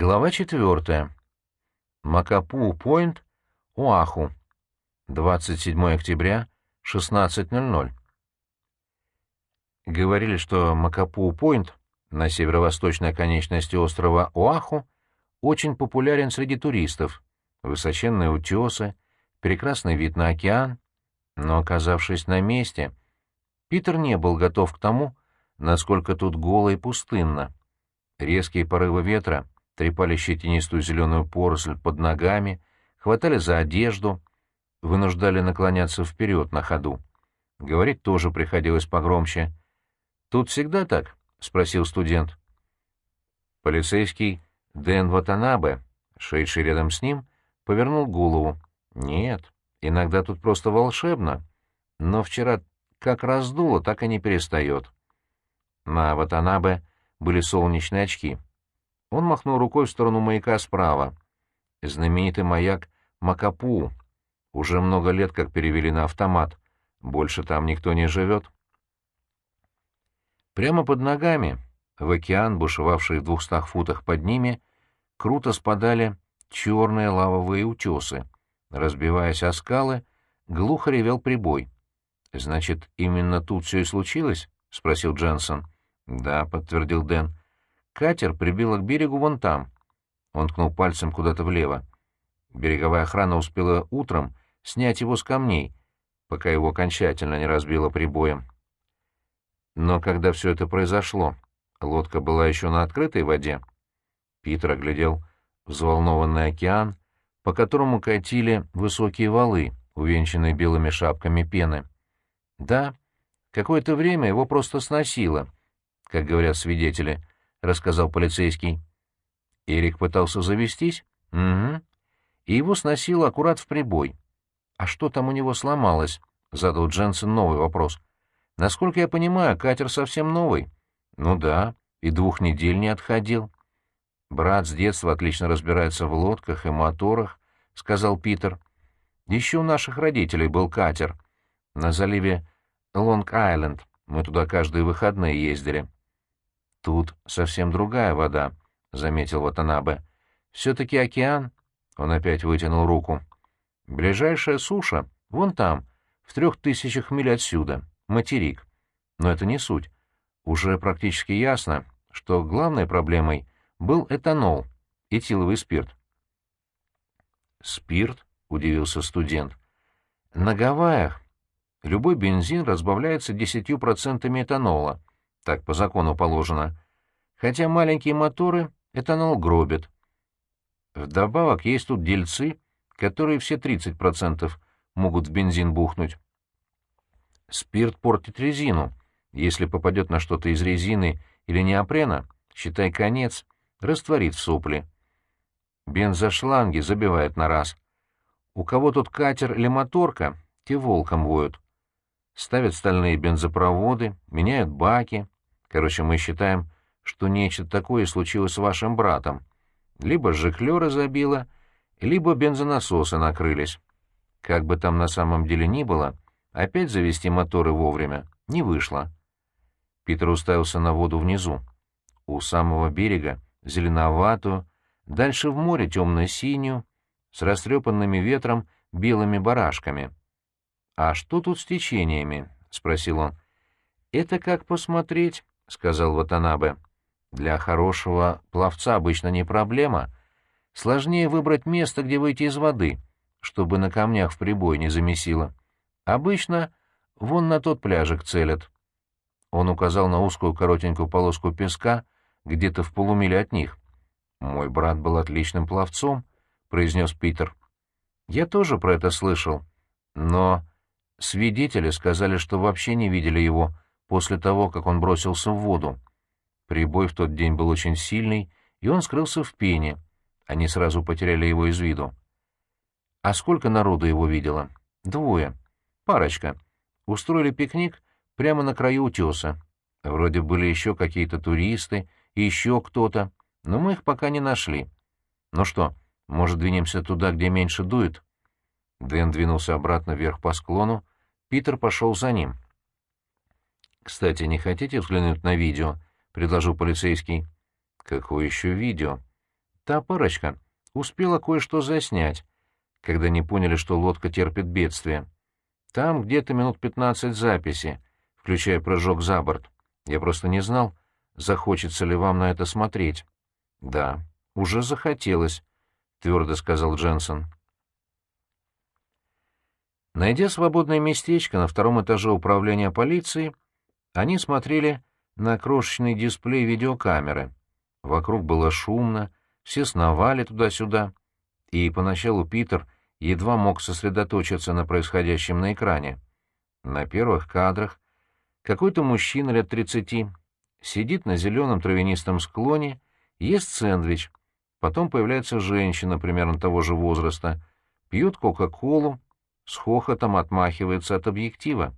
Глава четвертая. Макапу-Пойнт, Оаху. 27 октября, 16.00. Говорили, что Макапу-Пойнт на северо-восточной оконечности острова Оаху очень популярен среди туристов. Высоченные утесы, прекрасный вид на океан. Но, оказавшись на месте, Питер не был готов к тому, насколько тут голо и пустынно. Резкие порывы ветра трепали щетинистую зеленую поросль под ногами, хватали за одежду, вынуждали наклоняться вперед на ходу. Говорить тоже приходилось погромче. «Тут всегда так?» — спросил студент. Полицейский Дэн Ватанабе, шедший рядом с ним, повернул голову. «Нет, иногда тут просто волшебно. Но вчера как раздуло, так и не перестает». На Ватанабе были солнечные очки. Он махнул рукой в сторону маяка справа. Знаменитый маяк Макапу. Уже много лет как перевели на автомат. Больше там никто не живет. Прямо под ногами, в океан, бушевавший в двухстах футах под ними, круто спадали черные лавовые утесы. Разбиваясь о скалы, глухо ревел прибой. «Значит, именно тут все и случилось?» — спросил Дженсон. «Да», — подтвердил Дэн. Катер прибило к берегу вон там. Он ткнул пальцем куда-то влево. Береговая охрана успела утром снять его с камней, пока его окончательно не разбило прибоем. Но когда все это произошло, лодка была еще на открытой воде. Питер оглядел взволнованный океан, по которому катили высокие валы, увенчанные белыми шапками пены. Да, какое-то время его просто сносило, как говорят свидетели, — рассказал полицейский. Эрик пытался завестись? Угу. И его сносило аккурат в прибой. А что там у него сломалось? — задал Дженсен новый вопрос. Насколько я понимаю, катер совсем новый. Ну да, и двух недель не отходил. Брат с детства отлично разбирается в лодках и моторах, — сказал Питер. Еще у наших родителей был катер. На заливе Лонг-Айленд. Мы туда каждые выходные ездили. «Тут совсем другая вода», — заметил Ватанабе. «Все-таки океан...» — он опять вытянул руку. «Ближайшая суша, вон там, в трех тысячах миль отсюда, материк. Но это не суть. Уже практически ясно, что главной проблемой был этанол, этиловый спирт». «Спирт?» — удивился студент. «На Гавайях любой бензин разбавляется десятью процентами этанола» так по закону положено. Хотя маленькие моторы этанол гробят. Вдобавок есть тут дельцы, которые все 30% могут в бензин бухнуть. Спирт портит резину. Если попадет на что-то из резины или неопрена, считай конец, растворит в сопли. Бензошланги забивает на раз. У кого тут катер или моторка, те волком воют. Ставят стальные бензопроводы, меняют баки, Короче, мы считаем, что нечто такое случилось с вашим братом. Либо жиклёра забила, либо бензонасосы накрылись. Как бы там на самом деле ни было, опять завести моторы вовремя не вышло. Питер уставился на воду внизу. У самого берега зеленоватую, дальше в море темно-синюю, с растрепанными ветром белыми барашками. «А что тут с течениями?» — спросил он. «Это как посмотреть», — сказал Ватанабе. «Для хорошего пловца обычно не проблема. Сложнее выбрать место, где выйти из воды, чтобы на камнях в прибой не замесило. Обычно вон на тот пляжик целят». Он указал на узкую коротенькую полоску песка где-то в полумиле от них. «Мой брат был отличным пловцом», — произнес Питер. «Я тоже про это слышал, но свидетели сказали, что вообще не видели его после того, как он бросился в воду. Прибой в тот день был очень сильный, и он скрылся в пене. Они сразу потеряли его из виду. А сколько народу его видело? Двое. Парочка. Устроили пикник прямо на краю утеса. Вроде были еще какие-то туристы и еще кто-то, но мы их пока не нашли. Ну что, может, двинемся туда, где меньше дует? Дэн двинулся обратно вверх по склону, Питер пошел за ним. «Кстати, не хотите взглянуть на видео?» — предложил полицейский. «Какое еще видео?» Та парочка успела кое-что заснять, когда не поняли, что лодка терпит бедствие. Там где-то минут пятнадцать записи, включая прыжок за борт. Я просто не знал, захочется ли вам на это смотреть. — Да, уже захотелось, — твердо сказал Дженсен. Найдя свободное местечко на втором этаже управления полиции, они смотрели на крошечный дисплей видеокамеры. Вокруг было шумно, все сновали туда-сюда, и поначалу Питер едва мог сосредоточиться на происходящем на экране. На первых кадрах какой-то мужчина лет тридцати сидит на зеленом травянистом склоне, ест сэндвич, потом появляется женщина примерно того же возраста, пьет кока-колу, с хохотом отмахивается от объектива.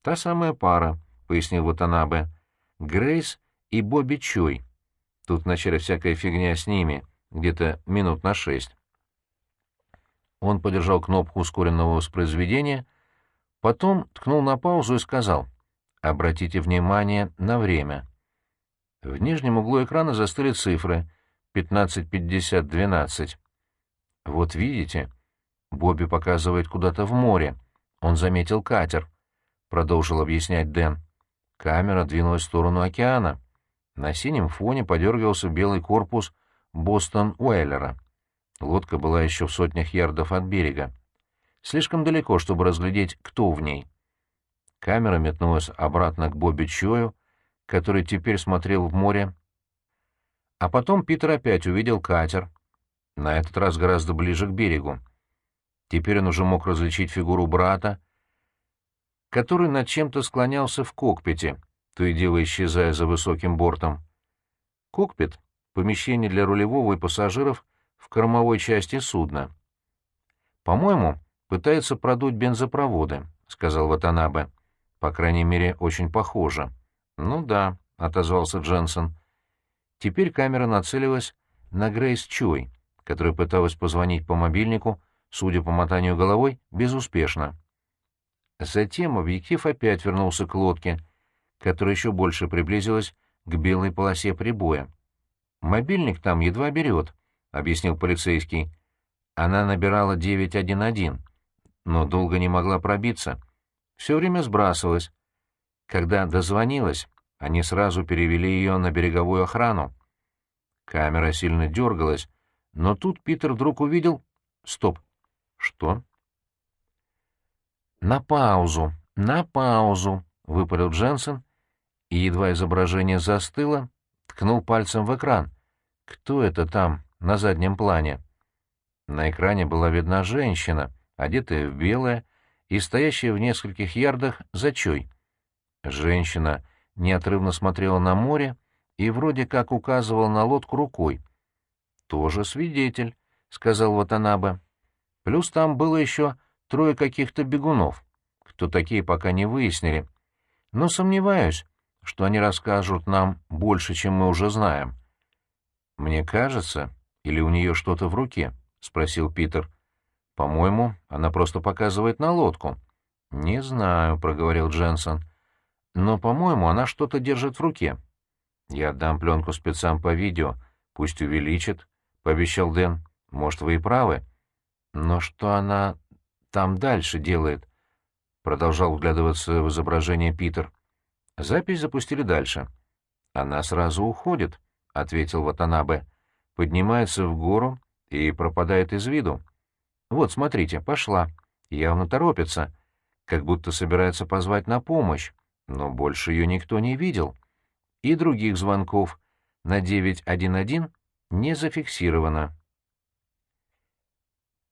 Та самая пара, — пояснил Ватанабе, — Грейс и Бобби Чой. Тут вначале всякая фигня с ними, где-то минут на шесть. Он подержал кнопку ускоренного воспроизведения, потом ткнул на паузу и сказал «Обратите внимание на время». В нижнем углу экрана застыли цифры 15.50-12. «Вот видите?» Бобби показывает куда-то в море. Он заметил катер, — продолжил объяснять Дэн. Камера двинулась в сторону океана. На синем фоне подергивался белый корпус Бостон Уэллера. Лодка была еще в сотнях ярдов от берега. Слишком далеко, чтобы разглядеть, кто в ней. Камера метнулась обратно к Бобби Чою, который теперь смотрел в море. А потом Питер опять увидел катер, на этот раз гораздо ближе к берегу. Теперь он уже мог различить фигуру брата, который над чем-то склонялся в кокпите, то и дело исчезая за высоким бортом. Кокпит — помещение для рулевого и пассажиров в кормовой части судна. «По-моему, пытается продуть бензопроводы», — сказал Ватанабе. «По крайней мере, очень похоже». «Ну да», — отозвался Дженсен. Теперь камера нацелилась на Грейс Чой, которая пыталась позвонить по мобильнику, судя по мотанию головой, безуспешно. Затем объектив опять вернулся к лодке, которая еще больше приблизилась к белой полосе прибоя. «Мобильник там едва берет», — объяснил полицейский. Она набирала 911, но долго не могла пробиться. Все время сбрасывалась. Когда дозвонилась, они сразу перевели ее на береговую охрану. Камера сильно дергалась, но тут Питер вдруг увидел... Стоп, «Что?» «На паузу! На паузу!» — выпалил Дженсен, и едва изображение застыло, ткнул пальцем в экран. «Кто это там, на заднем плане?» На экране была видна женщина, одетая в белое и стоящая в нескольких ярдах за чой. Женщина неотрывно смотрела на море и вроде как указывала на лодку рукой. «Тоже свидетель», — сказал Ватанаба. Плюс там было еще трое каких-то бегунов. Кто такие, пока не выяснили. Но сомневаюсь, что они расскажут нам больше, чем мы уже знаем. «Мне кажется, или у нее что-то в руке?» — спросил Питер. «По-моему, она просто показывает на лодку». «Не знаю», — проговорил Дженсен. «Но, по-моему, она что-то держит в руке». «Я отдам пленку спецам по видео, пусть увеличит», — пообещал Дэн. «Может, вы и правы». Но что она там дальше делает? Продолжал вглядываться в изображение Питер. Запись запустили дальше. Она сразу уходит, ответил Ватанабе. Поднимается в гору и пропадает из виду. Вот, смотрите, пошла. Явно торопится, как будто собирается позвать на помощь, но больше ее никто не видел. И других звонков на 911 не зафиксировано.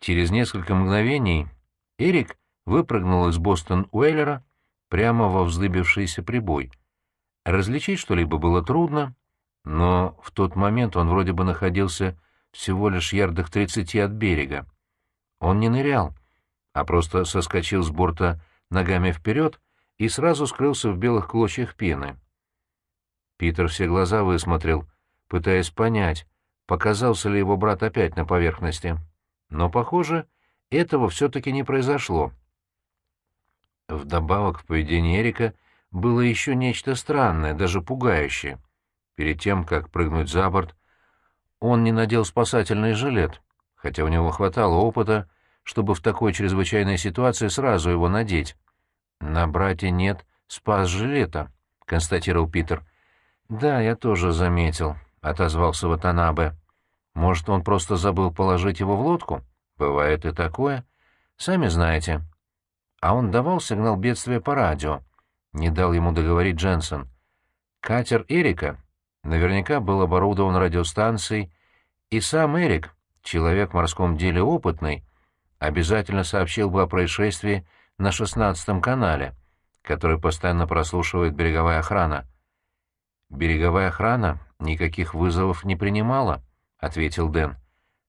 Через несколько мгновений Эрик выпрыгнул из Бостон-Уэллера прямо во вздыбившийся прибой. Различить что-либо было трудно, но в тот момент он вроде бы находился всего лишь ярдах тридцати от берега. Он не нырял, а просто соскочил с борта ногами вперед и сразу скрылся в белых клочьях пены. Питер все глаза высмотрел, пытаясь понять, показался ли его брат опять на поверхности. Но, похоже, этого все-таки не произошло. Вдобавок в поведении Эрика было еще нечто странное, даже пугающее. Перед тем, как прыгнуть за борт, он не надел спасательный жилет, хотя у него хватало опыта, чтобы в такой чрезвычайной ситуации сразу его надеть. «На брате нет спас-жилета», — констатировал Питер. «Да, я тоже заметил», — отозвался Ватанабе. «Может, он просто забыл положить его в лодку? Бывает и такое. Сами знаете». А он давал сигнал бедствия по радио. Не дал ему договорить Дженсен. Катер Эрика наверняка был оборудован радиостанцией, и сам Эрик, человек в морском деле опытный, обязательно сообщил бы о происшествии на шестнадцатом канале, который постоянно прослушивает береговая охрана. «Береговая охрана никаких вызовов не принимала», — ответил Дэн.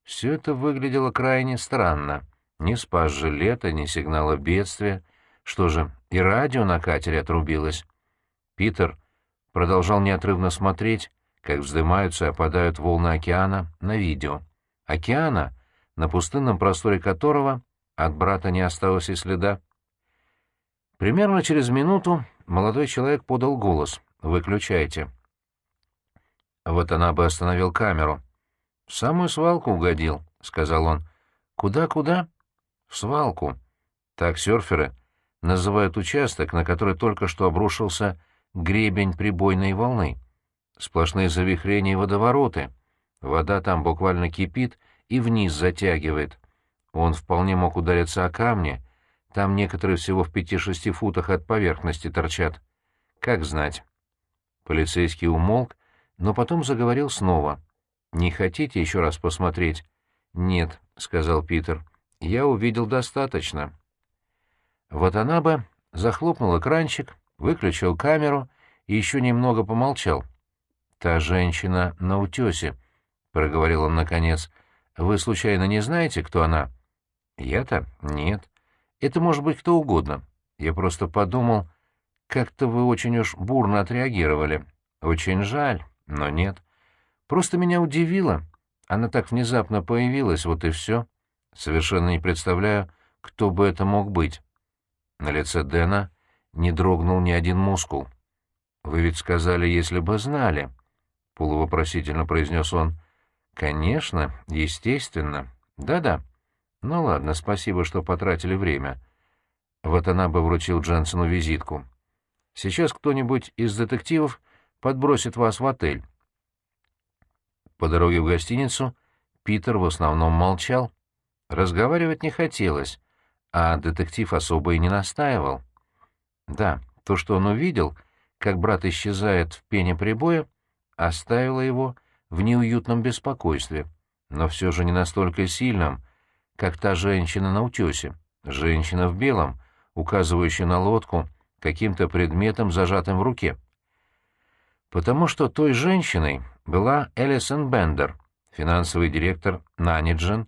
«Все это выглядело крайне странно. Ни спас жилета, ни сигнала бедствия. Что же, и радио на катере отрубилось?» Питер продолжал неотрывно смотреть, как вздымаются и опадают волны океана на видео. Океана, на пустынном просторе которого от брата не осталось и следа. Примерно через минуту молодой человек подал голос. «Выключайте». Вот она бы остановил камеру. «В самую свалку угодил», — сказал он. «Куда-куда?» «В свалку». Так серферы называют участок, на который только что обрушился гребень прибойной волны. Сплошные завихрения и водовороты. Вода там буквально кипит и вниз затягивает. Он вполне мог удариться о камни, там некоторые всего в пяти-шести футах от поверхности торчат. Как знать. Полицейский умолк, но потом заговорил снова. «Не хотите еще раз посмотреть?» «Нет», — сказал Питер. «Я увидел достаточно». Ватанаба захлопнул экранчик, выключил камеру и еще немного помолчал. «Та женщина на утесе», — проговорил он наконец. «Вы, случайно, не знаете, кто она?» «Я-то? Нет. Это может быть кто угодно. Я просто подумал, как-то вы очень уж бурно отреагировали. Очень жаль, но нет. Просто меня удивило. Она так внезапно появилась, вот и все. Совершенно не представляю, кто бы это мог быть». На лице Дэна не дрогнул ни один мускул. «Вы ведь сказали, если бы знали», — полувопросительно произнес он. «Конечно, естественно. Да-да. Ну ладно, спасибо, что потратили время». Вот она бы вручил Дженсену визитку. «Сейчас кто-нибудь из детективов подбросит вас в отель». По дороге в гостиницу Питер в основном молчал. Разговаривать не хотелось, а детектив особо и не настаивал. Да, то, что он увидел, как брат исчезает в пене прибоя, оставило его в неуютном беспокойстве, но все же не настолько сильном, как та женщина на утесе, женщина в белом, указывающая на лодку каким-то предметом, зажатым в руке. Потому что той женщиной была Элисон Бендер, финансовый директор Наниджен,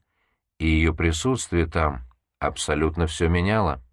и ее присутствие там абсолютно все меняло.